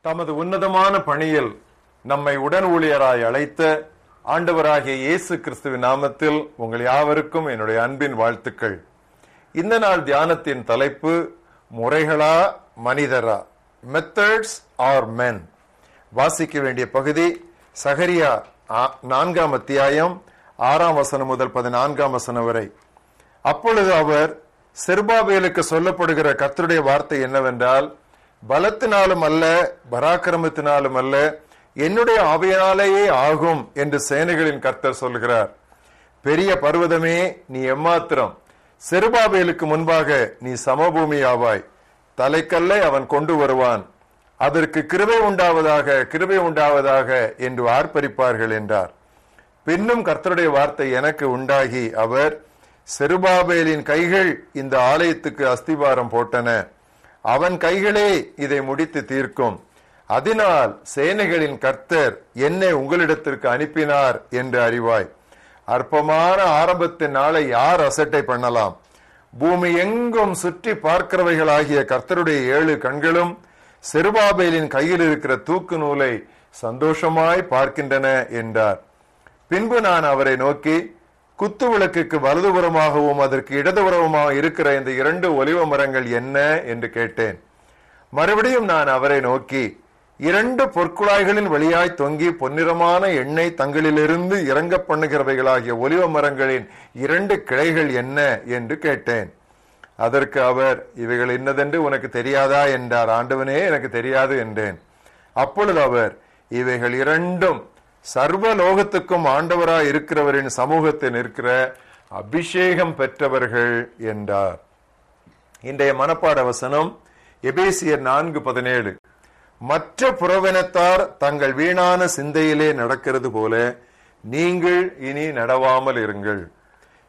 தமது உன்னதமான பணியில் நம்மை உடன் ஊழியராய் அழைத்த ஆண்டவராகிய இயேசு கிறிஸ்துவின் நாமத்தில் உங்கள் யாவருக்கும் என்னுடைய அன்பின் வாழ்த்துக்கள். இந்த நாள் தியானத்தின் தலைப்பு முறைகளா மனிதரா? மெத்தட்ஸ் ஆர் மென் வாசிக்க வேண்டிய பகுதி சகரியா ஆ- நான்காம் அத்தியாயம் ஆறாம் வசனம் முதல் பதினான்காம் வசனம் வரை. அப்பொழுது அவர் செருபாபேலுக்கு சொல்லப்படுகிற கத்தருடைய வார்த்தை என்னவென்றால் பலத்தினாலும் அல்ல பராக்கிரமத்தினாலும் அல்ல என்னுடைய அவையாலேயே ஆகும் என்று சேனைகளின் கர்த்தர் சொல்கிறார். பெரிய பர்வதமே நீ எம்மாத்திரம். செருபாபேலுக்கு முன்பாக நீ சமபூமி ஆவாய் தலைக்கல்லை அவன் கொண்டு வருவான். அதற்கு கிருபை உண்டாவதாக கிருபை உண்டாவதாக என்று ஆர்ப்பரிப்பார்கள் என்றார். பின்னும் கர்த்தருடைய வார்த்தை எனக்கு உண்டாகி அவர் செருபாபேலின் கைகள் இந்த ஆலயத்துக்கு அஸ்திவாரம் போட்டன. அவன் கைகளே இதை முடித்து தீர்க்கும். அதனால் சேனைகளின் கர்த்தர் என்னை உங்களிடத்திற்கு அனுப்பினார் என்று அறிவாய். அற்பமான ஆரம்பத்தின் நாளை யார் அசட்டை பண்ணலாம்? பூமி எங்கும் சுற்றி பார்க்கிறவைகளாகிய கர்த்தருடைய ஏழு கண்களும் செருபாபேலின் கையில் இருக்கிற தூக்கு நூலை சந்தோஷமாய் பார்க்கின்றன என்றார். பின்பு நான் அவரை நோக்கி குத்து விளக்குக்கு வலதுபுறமாகவும் அதற்கு இடதுபுறமாகவும் இருக்கிற இந்த இரண்டு ஒலிவ மரங்கள் என்ன என்று கேட்டேன். மறுபடியும் நான் அவரை நோக்கி இரண்டு பொற்குழாய்களின் வழியாய் தொங்கி பொன்னிறமான எண்ணெய் தங்களிலிருந்து இறங்க பண்ணுகிறவைகளாகிய ஒலிவ மரங்களின் இரண்டு கிளைகள் என்ன என்று கேட்டேன். அதற்கு அவர் இவைகள் இன்னதென்று உனக்கு தெரியாதா? என்றார். ஆண்டவனே எனக்கு தெரியாது என்றேன். அப்பொழுது அவர் இவைகள் இரண்டும் சர்வ லோகத்துக்கும் ஆண்டவராய் இருக்கிறவரின் சமூகத்தில் நிற்கிற அபிஷேகம் பெற்றவர்கள் என்றார். இன்றைய மனப்பாட வசனம் எபேசியர் நான்கு பதினேழு. மற்ற புறவினத்தார் தங்கள் வீணான சிந்தையிலே நடக்கிறது போல நீங்கள் இனி நடவாமல் இருங்கள்.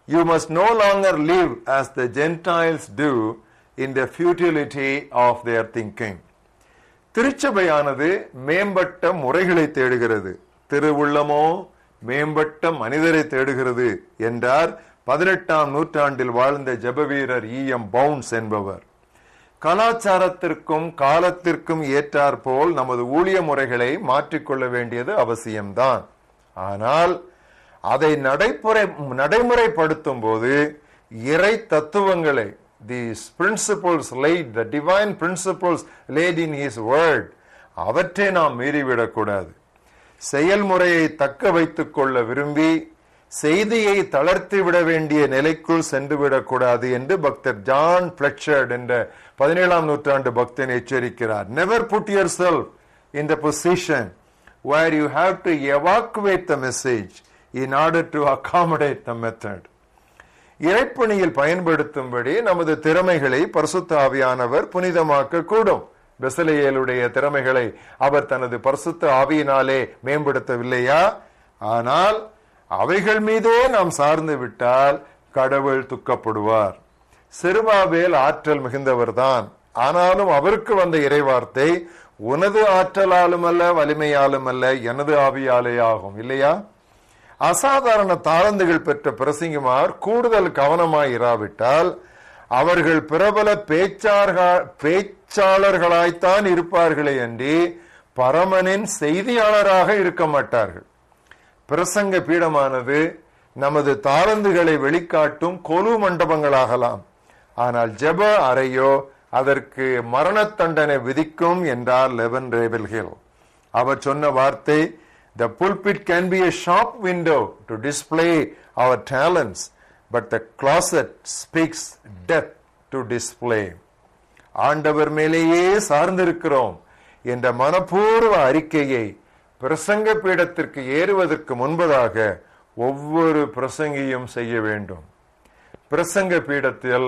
You must no longer live as the gentiles do in the futility of their thinking திருச்சபையானது மேம்பட்ட முறைகளை தேடுகிறது. திருவுள்ளமோ மேம்பட்ட மனிதரை தேடுகிறது என்றார். பதினெட்டாம் நூற்றாண்டில் வாழ்ந்த ஜெபவீரர் இ. எம். பவுன்ஸ் என்பவர். கலாச்சாரத்திற்கும் காலத்திற்கும் ஏற்றாற்போல் நமது ஊழிய முறைகளை மாற்றிக்கொள்ள வேண்டியது அவசியம்தான். ஆனால் அதை நடைமுறை நடைமுறைப்படுத்தும் போது இறை தத்துவங்களை these principles like the divine principles laid in his word அவற்றை நாம் மீறிவிடக்கூடாது. செயல்முறையை தக்க வைத்துக் கொள்ள விரும்பி செய்தியை தளர்த்தி விட வேண்டிய நிலைக்குள் சென்றுவிடக்கூடாது என்று பக்தர் ஜான் பிளட்சர்ட் என்ற பதினேழாம் நூற்றாண்டு பக்தன் எச்சரிக்கிறார். Never put yourself in the position where you have to evacuate the message in order to accommodate the method. இறைப்பணியில் பயன்படுத்தும்படி நமது திறமைகளை பரிசுத்தாவியானவர் புனிதமாக்க கூடும். பெசலையலுடைய திறமைகளை அவர் தனது பரிசுத்த ஆவியினாலே மேம்படுத்தவில்லையா? ஆனால் அவைகள் மீதே நாம் சார்ந்து விட்டால் கடவுள் துக்கப்படுவார். சிறுபாவேல் ஆற்றல் மிகுந்தவர்தான். ஆனாலும் அவருக்கு வந்த இறைவார்த்தை உனது ஆற்றலாலும் அல்ல வலிமையாலும் அல்ல எனது ஆவியாலே ஆகும் இல்லையா? அசாதாரண தாளந்துகள் பெற்ற பிரசிங்குமார் கூடுதல் கவனமாய் இராவிட்டால் அவர்கள் பிரபல பேச்சார்கள் பேச்சாளர்களாய்த்தான் இருப்பார்களே அன்றி பரமனின் செய்தியாளராக இருக்க மாட்டார்கள். பிரசங்க பீடமானது நமது தாளந்துகளை வெளிக்காட்டும் கொலு மண்டபங்களாகலாம். ஆனால் ஜெப அறையோ அதற்கு மரண தண்டனை விதிக்கும் என்றார் லெவன் ரேபிள் ஹில். அவர் சொன்ன வார்த்தை the pulpit can be a shop window to display our talents but the closet speaks death to display ஆண்டவர் மேலேயே சார்ந்திருக்கிறோம் என்ற மனப்பூர்வ அறிக்கையை பிரசங்க பீடத்திற்கு ஏறுவதற்கு முன்பதாக ஒவ்வொரு பிரசங்கியும் செய்ய வேண்டும். பிரசங்க பீடத்தில்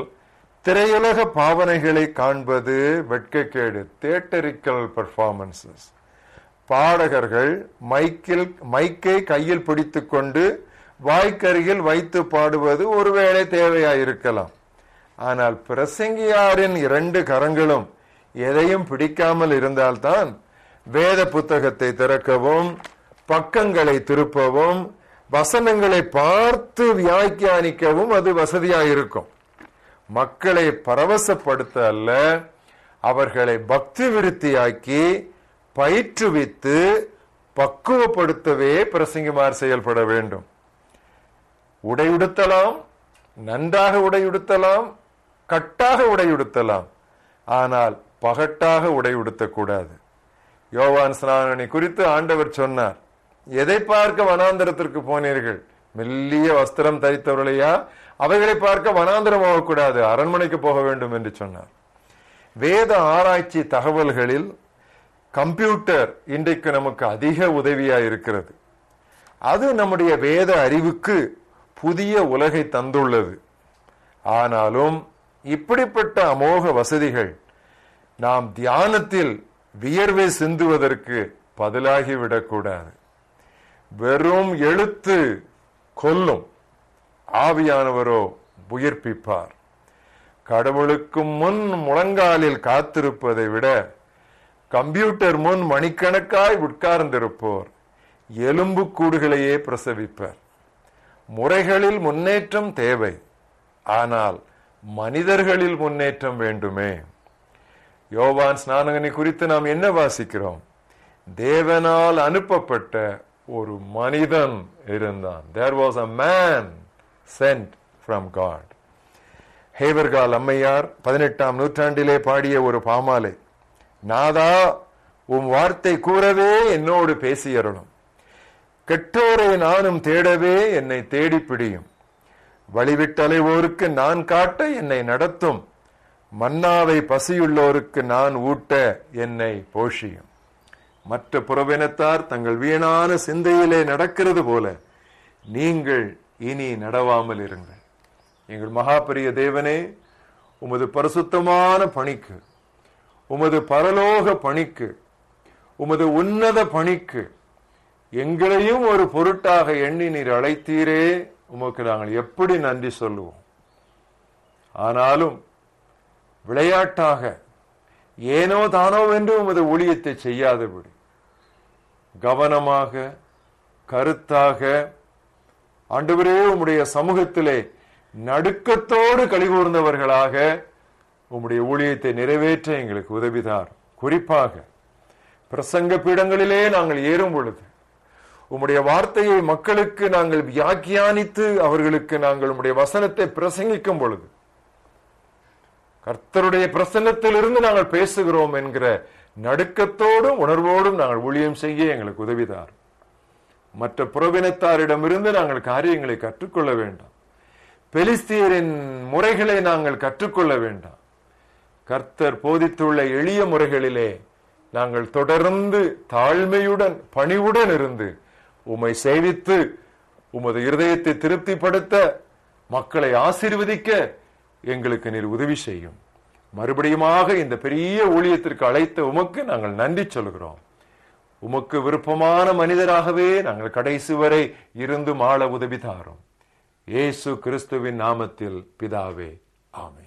திரையுலக பாவனைகளை காண்பது வெட்கக்கேடு தேட்டரிக்கல் பர்ஃபார்மன்சஸ் பாடகர்கள் மைக்கில் மைக்கை கையில் பிடித்துக்கொண்டு வாய்க்கருகில் வைத்து பாடுவது ஒருவேளை தேவையாயிருக்கலாம். ஆனால் பிரசங்கியாரின் இரண்டு கரங்களும் எதையும் பிடிக்காமல் இருந்தால்தான் வேத புத்தகத்தை திறக்கவும் பக்கங்களை திருப்பவும் வசனங்களை பார்த்து வியாக்கியானிக்கவும் அது வசதியாயிருக்கும். மக்களை பரவசப்படுத்த அல்ல அவர்களை பக்தி விருத்தியாக்கி பயிற்றுவித்து பக்குவப்படுத்தவே பிரசங்கிமார் செயல்பட வேண்டும். உடையுடுத்தலாம் நன்றாக உடையுடுத்தலாம் கட்டாக உடையுடுத்தலாம். ஆனால் பகட்டாக உடை உடுத்தக்கூடாது யோவான் ஸ்நானனை குறித்து ஆண்டவர் சொன்னார் எதை பார்க்க வனாந்தரத்திற்கு போனீர்கள்? மெல்லிய வஸ்திரம் தரித்தவர்களையா? அவைகளை பார்க்க வனாந்தரம் போகக்கூடாது அரண்மனைக்கு போக வேண்டும் என்று சொன்னார். வேத ஆராய்ச்சி தகவல்களில் கம்ப்யூட்டர் இன்றைக்கு நமக்கு அதிக உதவியா இருக்கிறது அது நம்முடைய வேத அறிவுக்கு புதிய உலகை தந்துள்ளது. ஆனாலும் இப்படிப்பட்ட அமோக வசதிகள் நாம் தியானத்தில் வியர்வை சிந்துவதற்கு பதிலாகிவிடக்கூடாது. வெறும் எழுத்து கொல்லும் ஆவியானவரோ உயிர்ப்பிப்பார். கடவுளுக்கு முன் முழங்காலில் காத்திருப்பதை விட கம்ப்யூட்டர் முன் மணிக்கணக்காய் உட்கார்ந்திருப்போர் எலும்பு கூடுகளையே பிரசவிப்பர். முறைகளில் முன்னேற்றம் தேவை. ஆனால் மனிதர்களில் முன்னேற்றம் வேண்டுமே. யோவான் ஸ்நானகனை குறித்து நாம் என்ன வாசிக்கிறோம்? தேவனால் அனுப்பப்பட்ட ஒரு மனிதன் இருந்தான். There was a man sent from God Havergal அம்மையார் பதினெட்டாம் நூற்றாண்டிலே பாடிய ஒரு பாமாலை நாதா உம் வார்த்தை கூறவே என்னோடு பேசியறணும் கெட்டோரை நானும் தேடவே என்னை தேடி பிடியும். வழிவிட்டலைவோருக்கு நான் காட்ட என்னை நடத்தும். மன்னாவை பசியுள்ளோருக்கு நான் ஊட்ட என்னை போஷியும். மற்ற புறவினத்தார் தங்கள் வீணான சிந்தையிலே நடக்கிறது போல நீங்கள் இனி நடவாமல் இருங்கள். எங்கள் மகாபரிய தேவனே உமது பரிசுத்தமான பணிக்கு உமது பரலோக பணிக்கு உமது உன்னத பணிக்கு எங்களையும் ஒரு பொருட்டாக எண்ணி நீர் அழைத்தீரே. உமக்கு நாங்கள் எப்படி நன்றி சொல்லுவோம்? ஆனாலும் விளையாட்டாக ஏனோ தானோ என்று உமது ஊழியத்தை செய்யாதபடி கவனமாக கருத்தாக ஆண்டவரே உம்முடைய சமூகத்திலே நடுக்கத்தோடு கழிகூர்ந்தவர்களாக உம்முடைய ஊழியத்தை நிறைவேற்ற எங்களுக்கு உதவிதார். குறிப்பாக பிரசங்க பீடங்களிலே நாங்கள் ஏறும் பொழுது உம்முடைய வார்த்தையை மக்களுக்கு நாங்கள் வியாக்கியானித்து அவர்களுக்கு நாங்கள் உம்முடைய வசனத்தை பிரசங்கிக்கும் பொழுது கர்த்தருடைய பிரசன்னத்திலிருந்து நாங்கள் பேசுகிறோம் என்கிற நடுக்கத்தோடும் உணர்வோடும் நாங்கள் ஊழியம் செய்ய எங்களுக்கு உதவிதார். மற்ற புறவினத்தாரிடமிருந்து நாங்கள் காரியங்களை கற்றுக்கொள்ள வேண்டாம். பெலிஸ்தியரின் முறைகளை நாங்கள் கற்றுக்கொள்ள வேண்டாம். கர்த்தர் போதித்துள்ள எளிய முறைகளிலே நாங்கள் தொடர்ந்து தாழ்மையுடன் பணிவுடன் இருந்து உம்மை சேவித்து உமது இருதயத்தை திருப்திப்படுத்த மக்களை ஆசீர்வதிக்க எங்களுக்கு நீர் உதவி செய்யும். மறுபடியுமாக இந்த பெரிய ஊழியத்திற்கு அழைத்த உமக்கு நாங்கள் நன்றி சொல்கிறோம். உமக்கு விருப்பமான மனிதராகவே நாங்கள் கடைசி வரை இருந்து மாள உதவி தாரும். இயேசு கிறிஸ்துவின் நாமத்தில் பிதாவே ஆமே